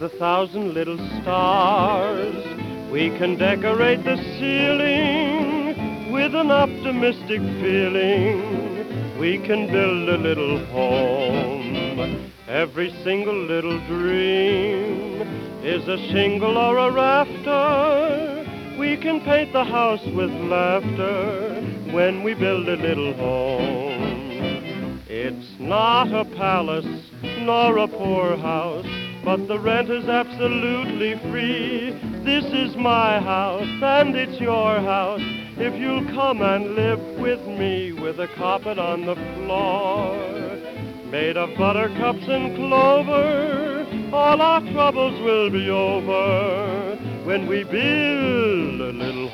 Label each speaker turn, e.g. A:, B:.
A: With a thousand little stars. We can decorate the ceiling with an optimistic feeling. We can build a little home. Every single little dream is a shingle or a rafter. We can paint the house with laughter when we build a little home. It's not a palace nor a poorhouse, but the rent is absolutely free. This is my house and it's your house. If you'll come and live with me with a carpet on the floor, made of buttercups and clover, all our troubles will be over when we build a little.